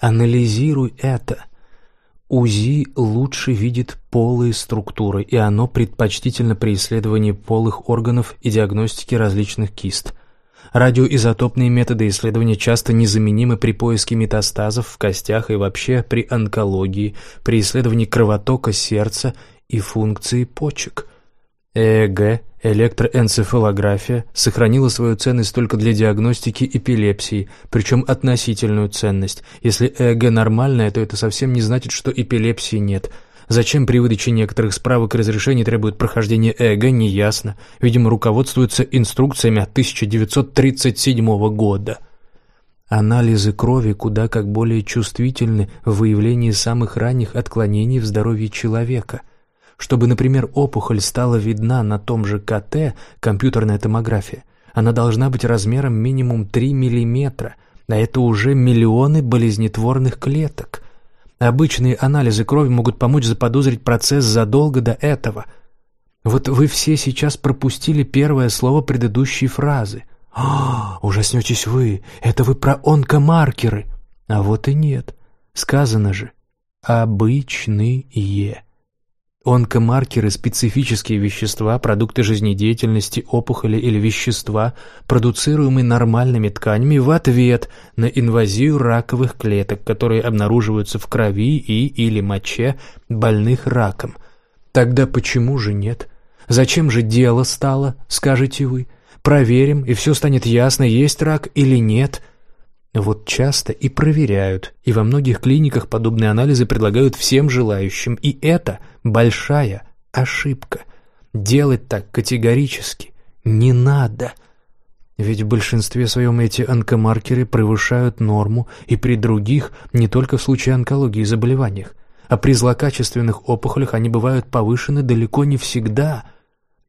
Анализируй это. УЗИ лучше видит полые структуры, и оно предпочтительно при исследовании полых органов и диагностике различных кист. Радиоизотопные методы исследования часто незаменимы при поиске метастазов в костях и вообще при онкологии, при исследовании кровотока сердца и функции почек. ЭЭГ, электроэнцефалография, сохранила свою ценность только для диагностики эпилепсии, причем относительную ценность. Если ЭЭГ нормальное, то это совсем не значит, что эпилепсии нет – Зачем при выдаче некоторых справок и разрешений требуют прохождения ЭЭГ, неясно. Видимо, руководствуются инструкциями от 1937 года. Анализы крови куда как более чувствительны в выявлении самых ранних отклонений в здоровье человека. Чтобы, например, опухоль стала видна на том же КТ, компьютерная томография, она должна быть размером минимум 3 мм, а это уже миллионы болезнетворных клеток – Обычные анализы крови могут помочь заподозрить процесс задолго до этого. Вот вы все сейчас пропустили первое слово предыдущей фразы. «А, ужаснетесь вы, это вы про онкомаркеры!» А вот и нет. Сказано же «обычные». Онкомаркеры – специфические вещества, продукты жизнедеятельности, опухоли или вещества, продуцируемые нормальными тканями в ответ на инвазию раковых клеток, которые обнаруживаются в крови и или моче больных раком. Тогда почему же нет? Зачем же дело стало, скажете вы? Проверим, и все станет ясно, есть рак или нет – вот часто и проверяют, и во многих клиниках подобные анализы предлагают всем желающим, и это большая ошибка. Делать так категорически не надо. Ведь в большинстве своем эти онкомаркеры превышают норму и при других, не только в случае онкологии и заболеваниях, а при злокачественных опухолях они бывают повышены далеко не всегда.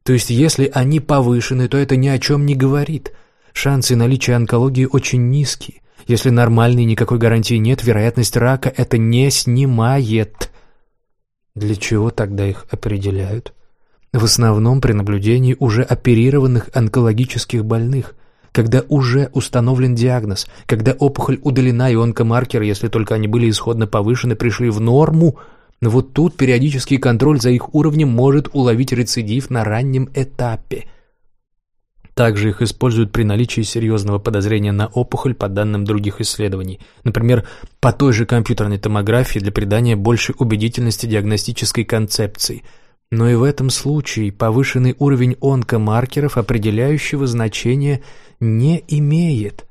То есть если они повышены, то это ни о чем не говорит. Шансы наличия онкологии очень низкие. Если нормальной никакой гарантии нет, вероятность рака это не снимает. Для чего тогда их определяют? В основном при наблюдении уже оперированных онкологических больных, когда уже установлен диагноз, когда опухоль удалена и онкомаркеры, если только они были исходно повышены, пришли в норму, но вот тут периодический контроль за их уровнем может уловить рецидив на раннем этапе – также их используют при наличии серьезного подозрения на опухоль по данным других исследований, например, по той же компьютерной томографии для придания большей убедительности диагностической концепции. Но и в этом случае повышенный уровень онкомаркеров определяющего значения не имеет.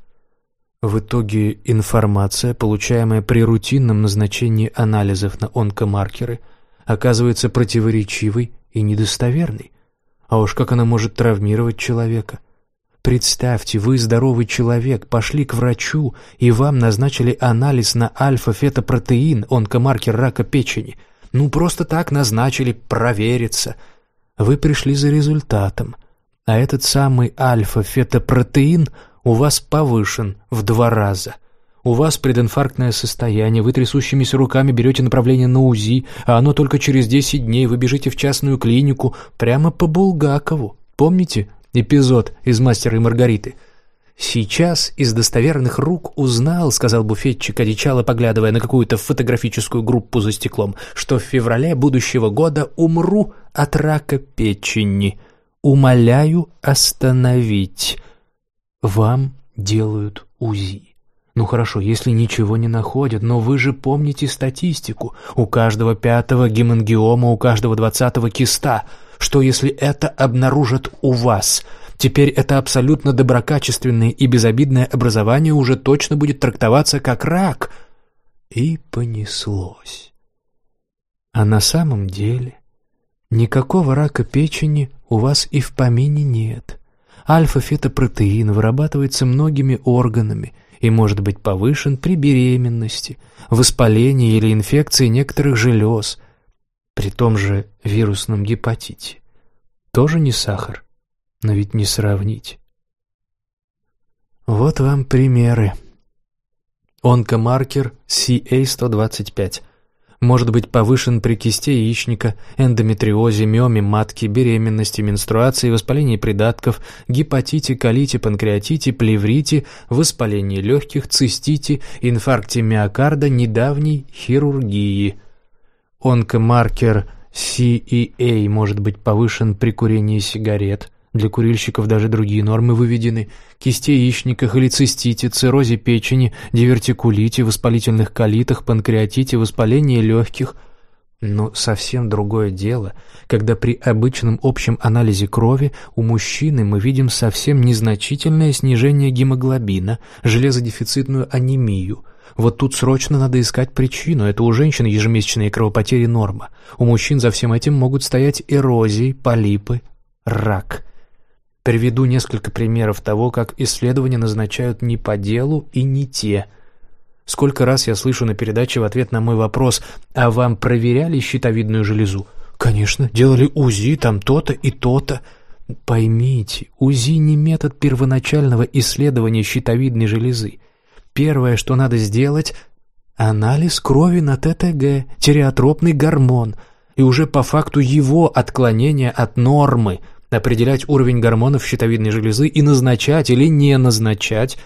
В итоге информация, получаемая при рутинном назначении анализов на онкомаркеры, оказывается противоречивой и недостоверной. А уж как она может травмировать человека? Представьте, вы здоровый человек, пошли к врачу, и вам назначили анализ на альфа-фетопротеин, онкомаркер рака печени. Ну, просто так назначили, провериться. Вы пришли за результатом, а этот самый альфа-фетопротеин у вас повышен в два раза – у вас прединфарктное состояние, вы трясущимися руками берете направление на УЗИ, а оно только через 10 дней, вы бежите в частную клинику, прямо по Булгакову. Помните эпизод из «Мастера и Маргариты»? «Сейчас из достоверных рук узнал», — сказал буфетчик, одичало поглядывая на какую-то фотографическую группу за стеклом, «что в феврале будущего года умру от рака печени. Умоляю остановить. Вам делают УЗИ». Ну хорошо, если ничего не находят, но вы же помните статистику. У каждого пятого гемангиома, у каждого двадцатого киста. Что если это обнаружат у вас? Теперь это абсолютно доброкачественное и безобидное образование уже точно будет трактоваться как рак. И понеслось. А на самом деле никакого рака печени у вас и в помине нет. Альфа-фетопротеин вырабатывается многими органами – и может быть повышен при беременности, воспалении или инфекции некоторых желез, при том же вирусном гепатите. Тоже не сахар, но ведь не сравнить. Вот вам примеры. Онкомаркер CA-125. Может быть повышен при кисте яичника, эндометриозе, миоме матки, беременности, менструации, воспалении придатков, гепатите, колите, панкреатите, плеврите, воспалении легких, цистите, инфаркте миокарда, недавней хирургии. Онкомаркер CEA может быть повышен при курении сигарет – для курильщиков даже другие нормы выведены. Кисте яичника, холецистите, циррозе печени, дивертикулите, воспалительных колитах, панкреатите, воспалении легких. Но совсем другое дело, когда при обычном общем анализе крови у мужчины мы видим совсем незначительное снижение гемоглобина, железодефицитную анемию – вот тут срочно надо искать причину. Это у женщин ежемесячные кровопотери норма. У мужчин за всем этим могут стоять эрозии, полипы, рак. Приведу несколько примеров того, как исследования назначают не по делу и не те. Сколько раз я слышу на передаче в ответ на мой вопрос «А вам проверяли щитовидную железу?» «Конечно, делали УЗИ, там то-то и то-то». Поймите, УЗИ не метод первоначального исследования щитовидной железы. Первое, что надо сделать – анализ крови на ТТГ, тиреотропный гормон, и уже по факту его отклонения от нормы – определять уровень гормонов щитовидной железы и назначать или не назначать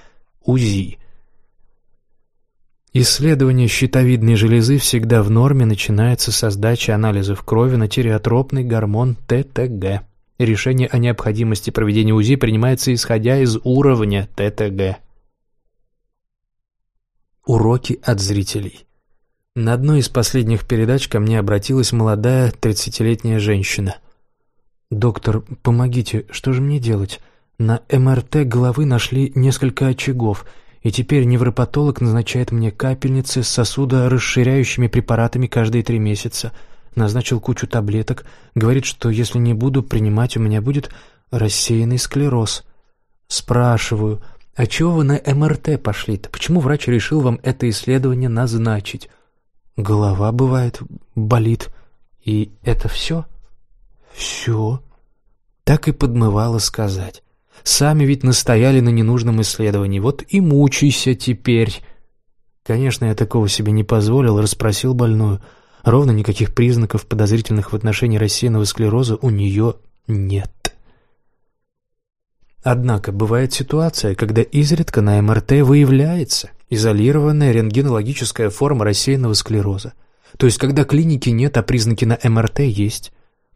УЗИ. Исследование щитовидной железы всегда в норме начинается со сдачи анализов крови на тиреотропный гормон ТТГ. Решение о необходимости проведения УЗИ принимается исходя из уровня ТТГ. Уроки от зрителей. На одной из последних передач ко мне обратилась молодая 30-летняя женщина. «Доктор, помогите, что же мне делать? На МРТ головы нашли несколько очагов, и теперь невропатолог назначает мне капельницы с сосудорасширяющими препаратами каждые три месяца. Назначил кучу таблеток, говорит, что если не буду принимать, у меня будет рассеянный склероз. Спрашиваю, а чего вы на МРТ пошли-то? Почему врач решил вам это исследование назначить? Голова, бывает, болит. И это все?» «Все?» Так и подмывало сказать. Сами ведь настояли на ненужном исследовании, вот и мучайся теперь. Конечно, я такого себе не позволил, расспросил больную. Ровно никаких признаков, подозрительных в отношении рассеянного склероза, у нее нет. Однако бывает ситуация, когда изредка на МРТ выявляется изолированная рентгенологическая форма рассеянного склероза. То есть, когда клиники нет, а признаки на МРТ есть.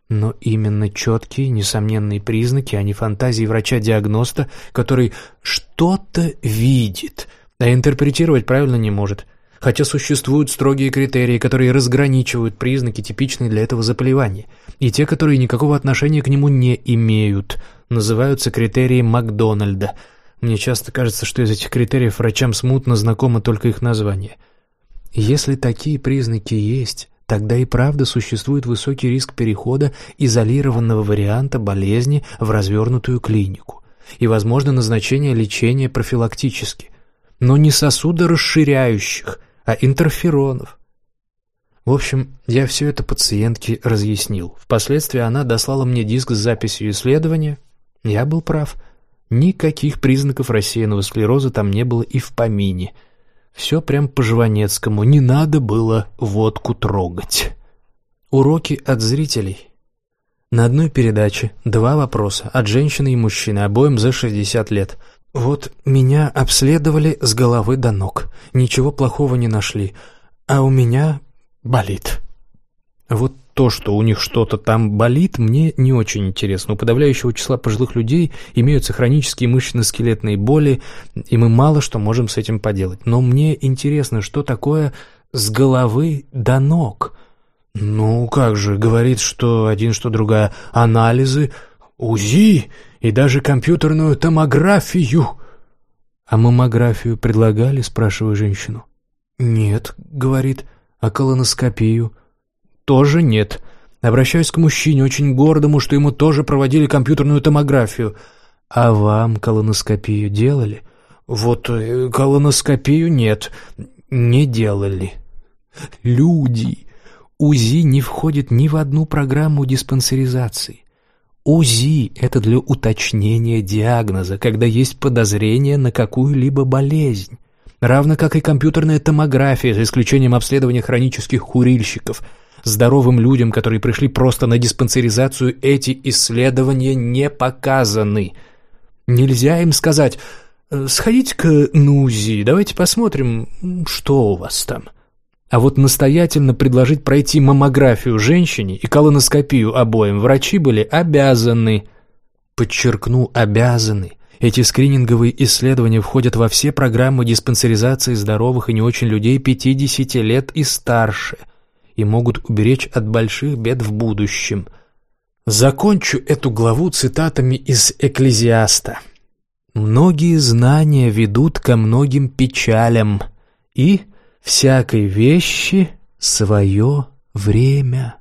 Но именно четкие, несомненные признаки, а не фантазии врача-диагноста, который что-то видит, а интерпретировать правильно не может. Хотя существуют строгие критерии, которые разграничивают признаки, типичные для этого заболевания, и те, которые никакого отношения к нему не имеют, называются критерии Макдональда. Мне часто кажется, что из этих критериев врачам смутно знакомо только их название. Если такие признаки есть, Тогда и правда существует высокий риск перехода изолированного варианта болезни в развернутую клинику и, возможно, назначение лечения профилактически, но не сосудорасширяющих, а интерферонов. В общем, я все это пациентке разъяснил. Впоследствии она дослала мне диск с записью исследования. Я был прав. Никаких признаков рассеянного склероза там не было и в помине – все прям по-жванецкому, не надо было водку трогать. Уроки от зрителей. На одной передаче два вопроса от женщины и мужчины, обоим за 60 лет. Вот меня обследовали с головы до ног, ничего плохого не нашли, а у меня болит. Вот то, что у них что-то там болит, мне не очень интересно. У подавляющего числа пожилых людей имеются хронические мышечно-скелетные боли, и мы мало что можем с этим поделать. Но мне интересно, что такое с головы до ног. Ну, как же, говорит, что один, что другая, анализы, УЗИ и даже компьютерную томографию. А маммографию предлагали, спрашиваю женщину. Нет, говорит, а колоноскопию – тоже нет. Обращаюсь к мужчине, очень гордому, что ему тоже проводили компьютерную томографию. А вам колоноскопию делали? Вот э, колоноскопию нет, не делали. Люди, УЗИ не входит ни в одну программу диспансеризации. УЗИ – это для уточнения диагноза, когда есть подозрение на какую-либо болезнь. равно как и компьютерная томография, за исключением обследования хронических курильщиков. Здоровым людям, которые пришли просто на диспансеризацию, эти исследования не показаны. Нельзя им сказать «Сходите-ка на УЗИ, давайте посмотрим, что у вас там». А вот настоятельно предложить пройти маммографию женщине и колоноскопию обоим врачи были обязаны. Подчеркну, обязаны. Эти скрининговые исследования входят во все программы диспансеризации здоровых и не очень людей 50 лет и старше и могут уберечь от больших бед в будущем. Закончу эту главу цитатами из «Экклезиаста». «Многие знания ведут ко многим печалям, и...» всякой вещи свое время.